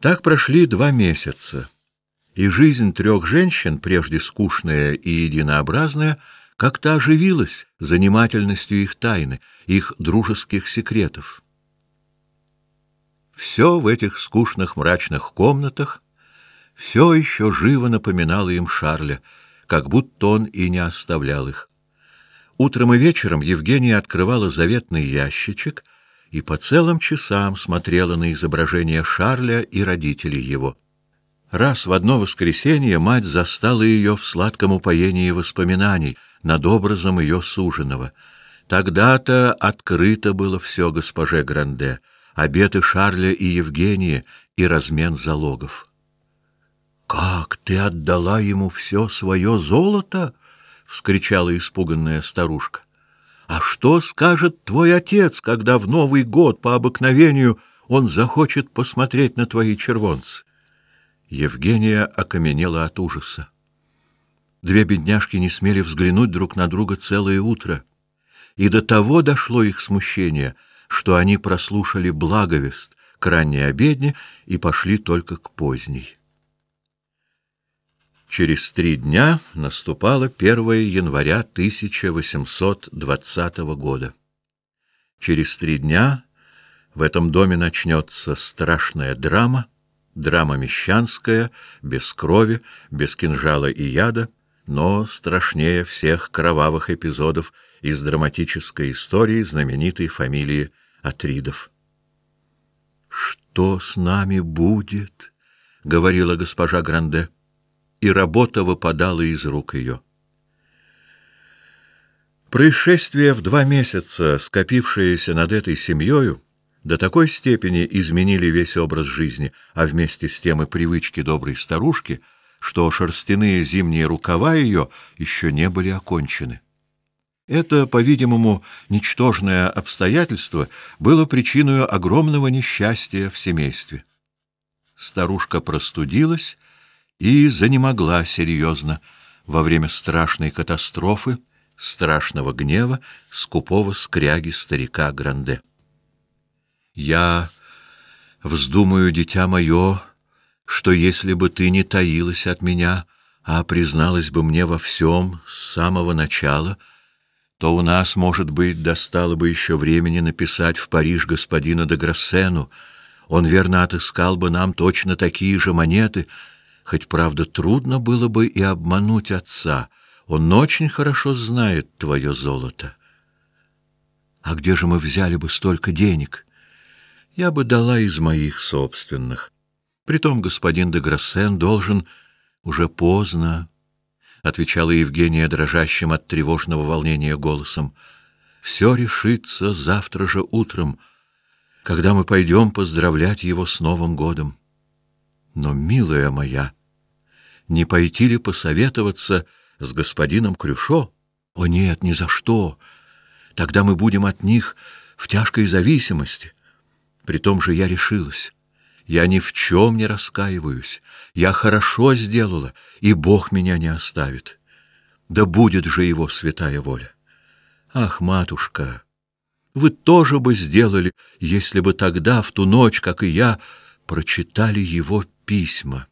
Так прошли два месяца, и жизнь трех женщин, прежде скучная и единообразная, как-то оживилась занимательностью их тайны, их дружеских секретов. Все в этих скучных мрачных комнатах все еще живо напоминало им Шарля, как будто он и не оставлял их. Утром и вечером Евгения открывала заветный ящичек и по целым часам смотрела на изображение Шарля и родителей его. Раз в одно воскресенье мать застала ее в сладком упоении воспоминаний над образом ее суженого. Тогда-то открыто было все госпоже Гранде, обеты Шарля и Евгении и размен залогов. «Как ты отдала ему все свое золото?» — вскричала испуганная старушка. А что скажет твой отец, когда в Новый год по обыкновению он захочет посмотреть на твои червонцы? Евгения окаменела от ужаса. Две бедняжки не смели взглянуть друг на друга целое утро, и до того дошло их смущение, что они прослушали благовест к ранней обедне и пошли только к поздней. Через три дня наступало 1 января 1820 года. Через три дня в этом доме начнется страшная драма, драма мещанская, без крови, без кинжала и яда, но страшнее всех кровавых эпизодов из драматической истории знаменитой фамилии Атридов. «Что с нами будет?» — говорила госпожа Гранде и работа выпадала из рук ее. Происшествия в два месяца, скопившиеся над этой семьей, до такой степени изменили весь образ жизни, а вместе с тем и привычки доброй старушки, что шерстяные зимние рукава ее еще не были окончены. Это, по-видимому, ничтожное обстоятельство было причиной огромного несчастья в семействе. Старушка простудилась и занемогла серьезно во время страшной катастрофы, страшного гнева скупого скряги старика Гранде. Я вздумаю, дитя мое, что если бы ты не таилась от меня, а призналась бы мне во всем с самого начала, то у нас, может быть, достало бы еще времени написать в Париж господина де Грассену. Он верно отыскал бы нам точно такие же монеты — хоть, правда, трудно было бы и обмануть отца. Он очень хорошо знает твое золото. А где же мы взяли бы столько денег? Я бы дала из моих собственных. Притом господин де Грассен должен... Уже поздно, — отвечала Евгения дрожащим от тревожного волнения голосом. Все решится завтра же утром, когда мы пойдем поздравлять его с Новым годом. Но, милая моя, — не пойти ли посоветоваться с господином Крюшо? О нет, ни за что. Тогда мы будем от них в тяжкой зависимости. При том же я решилась. Я ни в чем не раскаиваюсь. Я хорошо сделала, и Бог меня не оставит. Да будет же его святая воля. Ах, матушка, вы тоже бы сделали, если бы тогда, в ту ночь, как и я, прочитали его письма.